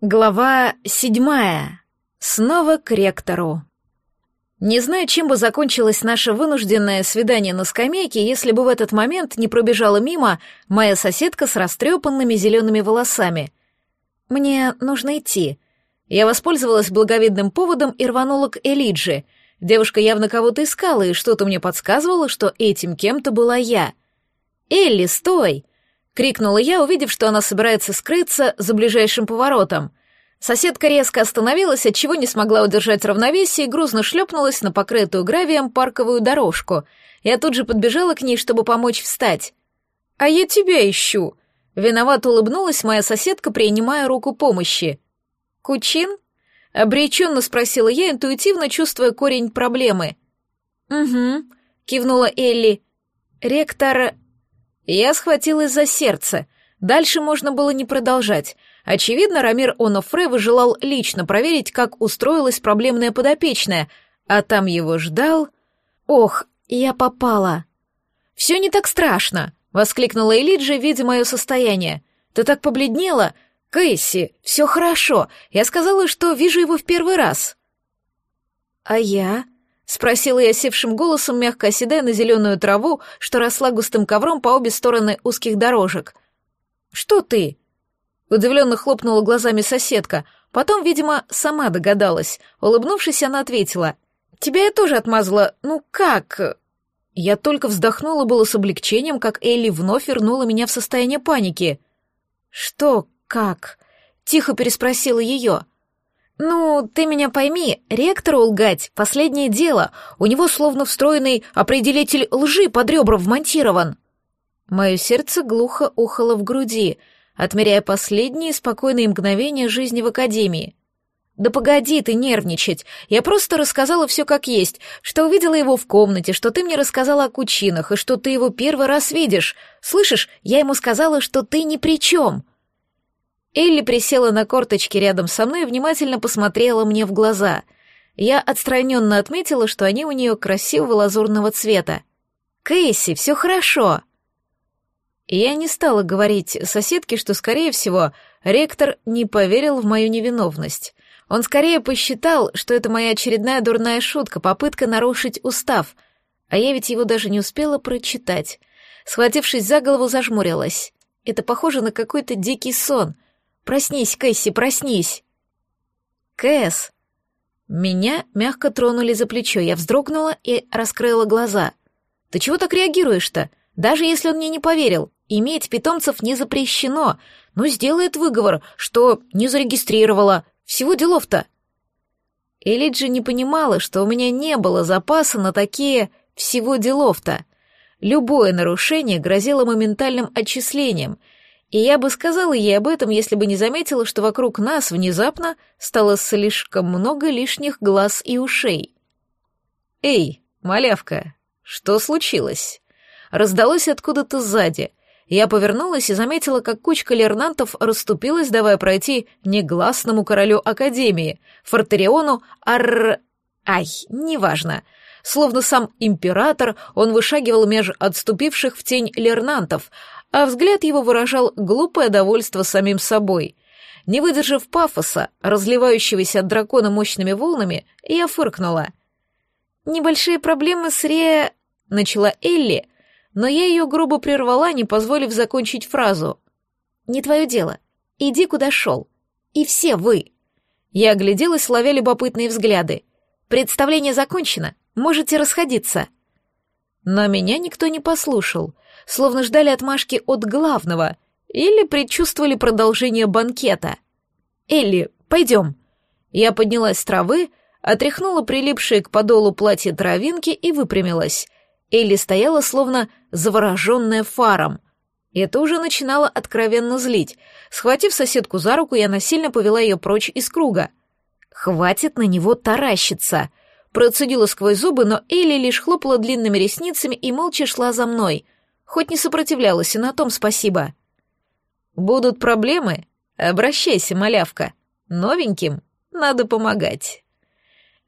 Глава седьмая. Снова к ректору. Не знаю, чем бы закончилось наше вынужденное свидание на скамейке, если бы в этот момент не пробежала мимо моя соседка с растрепанными зелеными волосами. Мне нужно идти. Я воспользовалась благовидным поводом и рванула к Элидже. Девушка явно кого-то искала, и что-то мне подсказывало, что этим кем-то была я. «Элли, стой!» Крикнула я, увидев, что она собирается скрыться за ближайшим поворотом. Соседка резко остановилась, отчего не смогла удержать равновесие и грузно шлепнулась на покрытую гравием парковую дорожку. Я тут же подбежала к ней, чтобы помочь встать. «А я тебя ищу!» Виновато улыбнулась моя соседка, принимая руку помощи. «Кучин?» — обреченно спросила я, интуитивно чувствуя корень проблемы. «Угу», — кивнула Элли. «Ректор...» Я схватилась за сердце. Дальше можно было не продолжать. Очевидно, Рамир Онофре выжелал лично проверить, как устроилась проблемная подопечная, а там его ждал... Ох, я попала. «Все не так страшно», — воскликнула Элиджи, видя мое состояние. «Ты так побледнела? Кэсси, все хорошо. Я сказала, что вижу его в первый раз». «А я?» — спросила я севшим голосом, мягко оседая на зеленую траву, что росла густым ковром по обе стороны узких дорожек. «Что ты?» Удивленно хлопнула глазами соседка, потом, видимо, сама догадалась. Улыбнувшись, она ответила. «Тебя я тоже отмазала. Ну как?» Я только вздохнула было с облегчением, как Элли вновь вернула меня в состояние паники. «Что как?» — тихо переспросила ее. «Ну, ты меня пойми, ректору лгать — последнее дело. У него словно встроенный определитель лжи под ребра вмонтирован». Мое сердце глухо ухало в груди, отмеряя последние спокойные мгновения жизни в академии. «Да погоди ты нервничать. Я просто рассказала все как есть, что увидела его в комнате, что ты мне рассказала о кучинах и что ты его первый раз видишь. Слышишь, я ему сказала, что ты ни при чем». Элли присела на корточки рядом со мной и внимательно посмотрела мне в глаза. Я отстраненно отметила, что они у нее красивого лазурного цвета. «Кэсси, все хорошо!» Я не стала говорить соседке, что, скорее всего, ректор не поверил в мою невиновность. Он скорее посчитал, что это моя очередная дурная шутка, попытка нарушить устав, а я ведь его даже не успела прочитать. Схватившись за голову, зажмурилась. Это похоже на какой-то дикий сон — Проснись, Кэсси, проснись!» «Кэс!» Меня мягко тронули за плечо, я вздрогнула и раскрыла глаза. «Ты чего так реагируешь-то? Даже если он мне не поверил, иметь питомцев не запрещено, но сделает выговор, что не зарегистрировала. Всего делов-то!» Элиджи не понимала, что у меня не было запаса на такие «всего делов-то». Любое нарушение грозило моментальным отчислением — и я бы сказала ей об этом, если бы не заметила, что вокруг нас внезапно стало слишком много лишних глаз и ушей. «Эй, малявка, что случилось?» Раздалось откуда-то сзади. Я повернулась и заметила, как кучка лернантов расступилась, давая пройти негласному королю Академии, Фортериону Ар... Ай, неважно. Словно сам император, он вышагивал меж отступивших в тень лернантов, а взгляд его выражал глупое довольство самим собой. Не выдержав пафоса, разливающегося от дракона мощными волнами, я фыркнула. «Небольшие проблемы с Ре...» — начала Элли, но я ее грубо прервала, не позволив закончить фразу. «Не твое дело. Иди, куда шел. И все вы». Я огляделась, ловя любопытные взгляды. «Представление закончено. Можете расходиться». Но меня никто не послушал — словно ждали отмашки от главного или предчувствовали продолжение банкета. «Элли, пойдем». Я поднялась с травы, отряхнула прилипшие к подолу платья травинки и выпрямилась. Элли стояла словно завороженная фаром. Это уже начинало откровенно злить. Схватив соседку за руку, я насильно повела ее прочь из круга. «Хватит на него таращиться!» Процедила сквозь зубы, но Элли лишь хлопала длинными ресницами и молча шла за мной — Хоть не сопротивлялась, и на том спасибо. Будут проблемы? Обращайся, малявка. Новеньким надо помогать.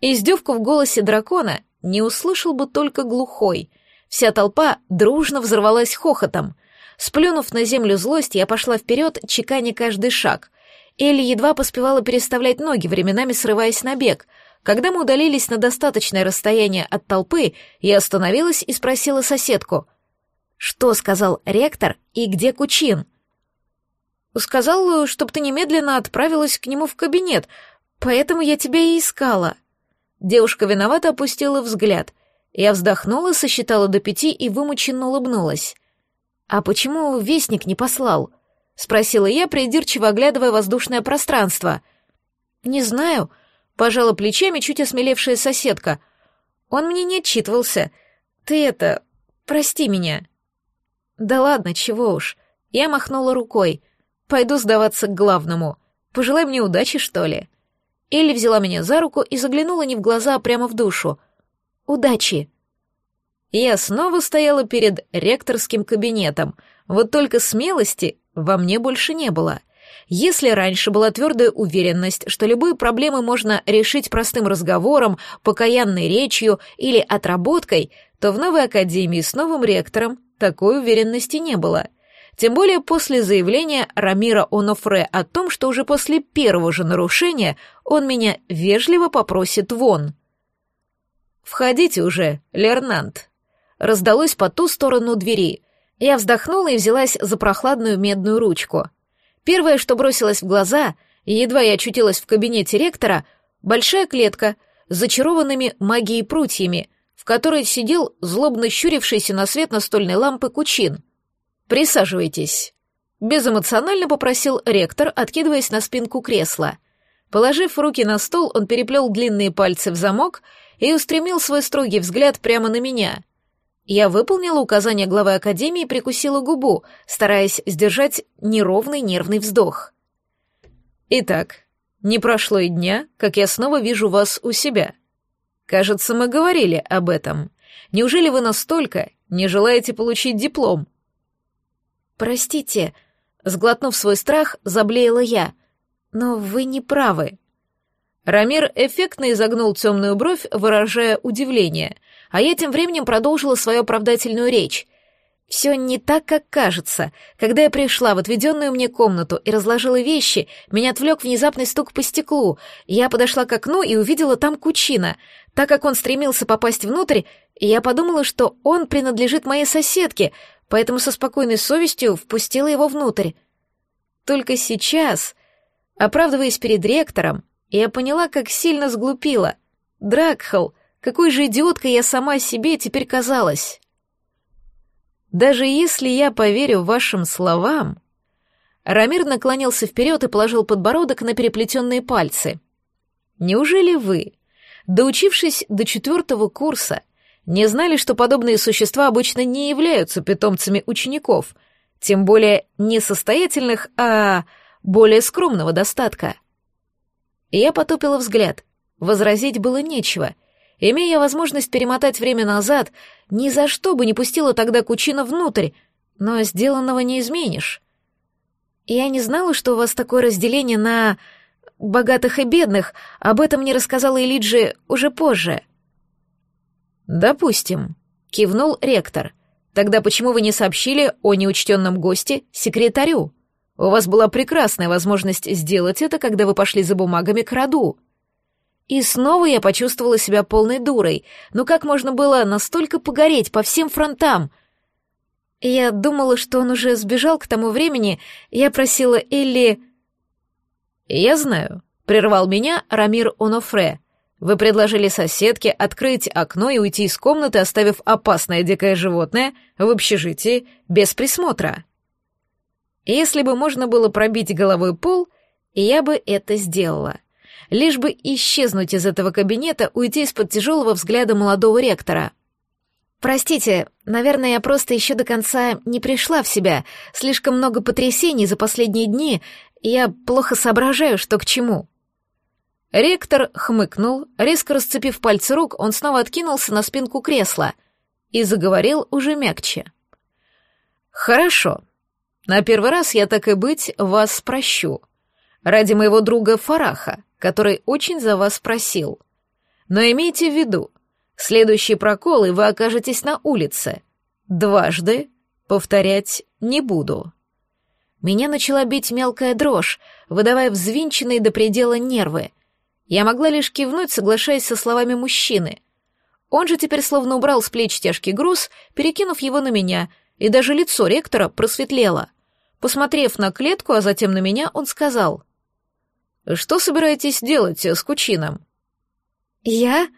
Издевку в голосе дракона не услышал бы только глухой. Вся толпа дружно взорвалась хохотом. Сплюнув на землю злость, я пошла вперед, чеканя каждый шаг. Элли едва поспевала переставлять ноги, временами срываясь на бег. Когда мы удалились на достаточное расстояние от толпы, я остановилась и спросила соседку. «Что сказал ректор и где Кучин?» «Сказал, чтоб ты немедленно отправилась к нему в кабинет, поэтому я тебя и искала». Девушка виновато опустила взгляд. Я вздохнула, сосчитала до пяти и вымученно улыбнулась. «А почему вестник не послал?» — спросила я, придирчиво оглядывая воздушное пространство. «Не знаю», — пожала плечами чуть осмелевшая соседка. «Он мне не отчитывался. Ты это... прости меня». «Да ладно, чего уж». Я махнула рукой. «Пойду сдаваться к главному. Пожелай мне удачи, что ли». Элли взяла меня за руку и заглянула не в глаза, а прямо в душу. «Удачи!» Я снова стояла перед ректорским кабинетом, вот только смелости во мне больше не было. Если раньше была твердая уверенность, что любые проблемы можно решить простым разговором, покаянной речью или отработкой, то в новой академии с новым ректором такой уверенности не было. Тем более после заявления Рамира Онофре о том, что уже после первого же нарушения он меня вежливо попросит вон. «Входите уже, Лернант», раздалось по ту сторону двери. Я вздохнула и взялась за прохладную медную ручку. Первое, что бросилось в глаза, едва я очутилась в кабинете ректора, большая клетка с зачарованными магией прутьями, в которой сидел злобно щурившийся на свет настольной лампы кучин. «Присаживайтесь», — безэмоционально попросил ректор, откидываясь на спинку кресла. Положив руки на стол, он переплел длинные пальцы в замок и устремил свой строгий взгляд прямо на меня. Я выполнила указание главы академии и прикусила губу, стараясь сдержать неровный нервный вздох. «Итак, не прошло и дня, как я снова вижу вас у себя. Кажется, мы говорили об этом. Неужели вы настолько не желаете получить диплом?» «Простите», — сглотнув свой страх, заблеяла я, — «но вы не правы». Рамир эффектно изогнул темную бровь, выражая удивление, а я тем временем продолжила свою оправдательную речь. Все не так, как кажется. Когда я пришла в отведенную мне комнату и разложила вещи, меня отвлек внезапный стук по стеклу. Я подошла к окну и увидела там Кучина. Так как он стремился попасть внутрь, я подумала, что он принадлежит моей соседке, поэтому со спокойной совестью впустила его внутрь. Только сейчас, оправдываясь перед ректором, я поняла, как сильно сглупила. Дракхал, какой же идиоткой я сама себе теперь казалась. Даже если я поверю вашим словам... Рамир наклонился вперед и положил подбородок на переплетенные пальцы. Неужели вы, доучившись до четвертого курса, не знали, что подобные существа обычно не являются питомцами учеников, тем более несостоятельных, а более скромного достатка? Я потупила взгляд. Возразить было нечего — Имея возможность перемотать время назад, ни за что бы не пустила тогда Кучина внутрь, но сделанного не изменишь. Я не знала, что у вас такое разделение на богатых и бедных, об этом мне рассказала Элиджи уже позже. Допустим, кивнул ректор. Тогда почему вы не сообщили о неучтенном госте секретарю? У вас была прекрасная возможность сделать это, когда вы пошли за бумагами к роду. И снова я почувствовала себя полной дурой. Ну как можно было настолько погореть по всем фронтам? Я думала, что он уже сбежал к тому времени. Я просила Элли... «Я знаю», — прервал меня Рамир Онофре. «Вы предложили соседке открыть окно и уйти из комнаты, оставив опасное дикое животное в общежитии без присмотра». Если бы можно было пробить головой пол, я бы это сделала лишь бы исчезнуть из этого кабинета, уйти из-под тяжелого взгляда молодого ректора. «Простите, наверное, я просто еще до конца не пришла в себя. Слишком много потрясений за последние дни, и я плохо соображаю, что к чему». Ректор хмыкнул, резко расцепив пальцы рук, он снова откинулся на спинку кресла и заговорил уже мягче. «Хорошо. На первый раз я так и быть вас прощу. Ради моего друга Фараха который очень за вас просил. Но имейте в виду, следующий прокол, и вы окажетесь на улице. Дважды повторять не буду. Меня начала бить мелкая дрожь, выдавая взвинченные до предела нервы. Я могла лишь кивнуть, соглашаясь со словами мужчины. Он же теперь словно убрал с плеч тяжкий груз, перекинув его на меня, и даже лицо ректора просветлело. Посмотрев на клетку, а затем на меня, он сказал. «Что собираетесь делать с Кучином?» «Я?»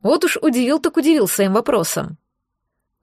Вот уж удивил так удивил своим вопросом.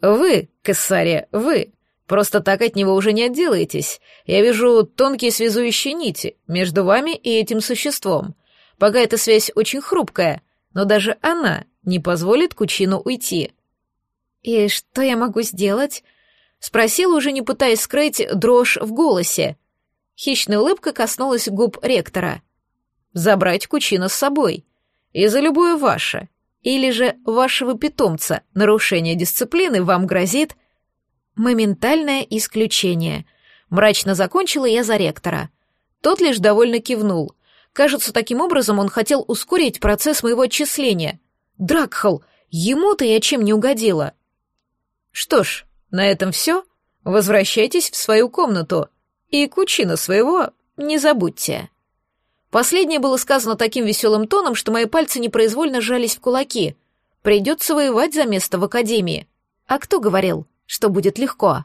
«Вы, Кессария, вы. Просто так от него уже не отделаетесь. Я вижу тонкие связующие нити между вами и этим существом. Пока эта связь очень хрупкая, но даже она не позволит Кучину уйти». «И что я могу сделать?» Спросила, уже не пытаясь скрыть дрожь в голосе. Хищная улыбка коснулась губ ректора. «Забрать Кучина с собой. И за любое ваше, или же вашего питомца нарушение дисциплины вам грозит моментальное исключение. Мрачно закончила я за ректора. Тот лишь довольно кивнул. Кажется, таким образом он хотел ускорить процесс моего отчисления. Дракхал, ему-то я чем не угодила. Что ж, на этом все. Возвращайтесь в свою комнату. И кучина своего не забудьте. Последнее было сказано таким веселым тоном, что мои пальцы непроизвольно сжались в кулаки. Придется воевать за место в академии. А кто говорил, что будет легко?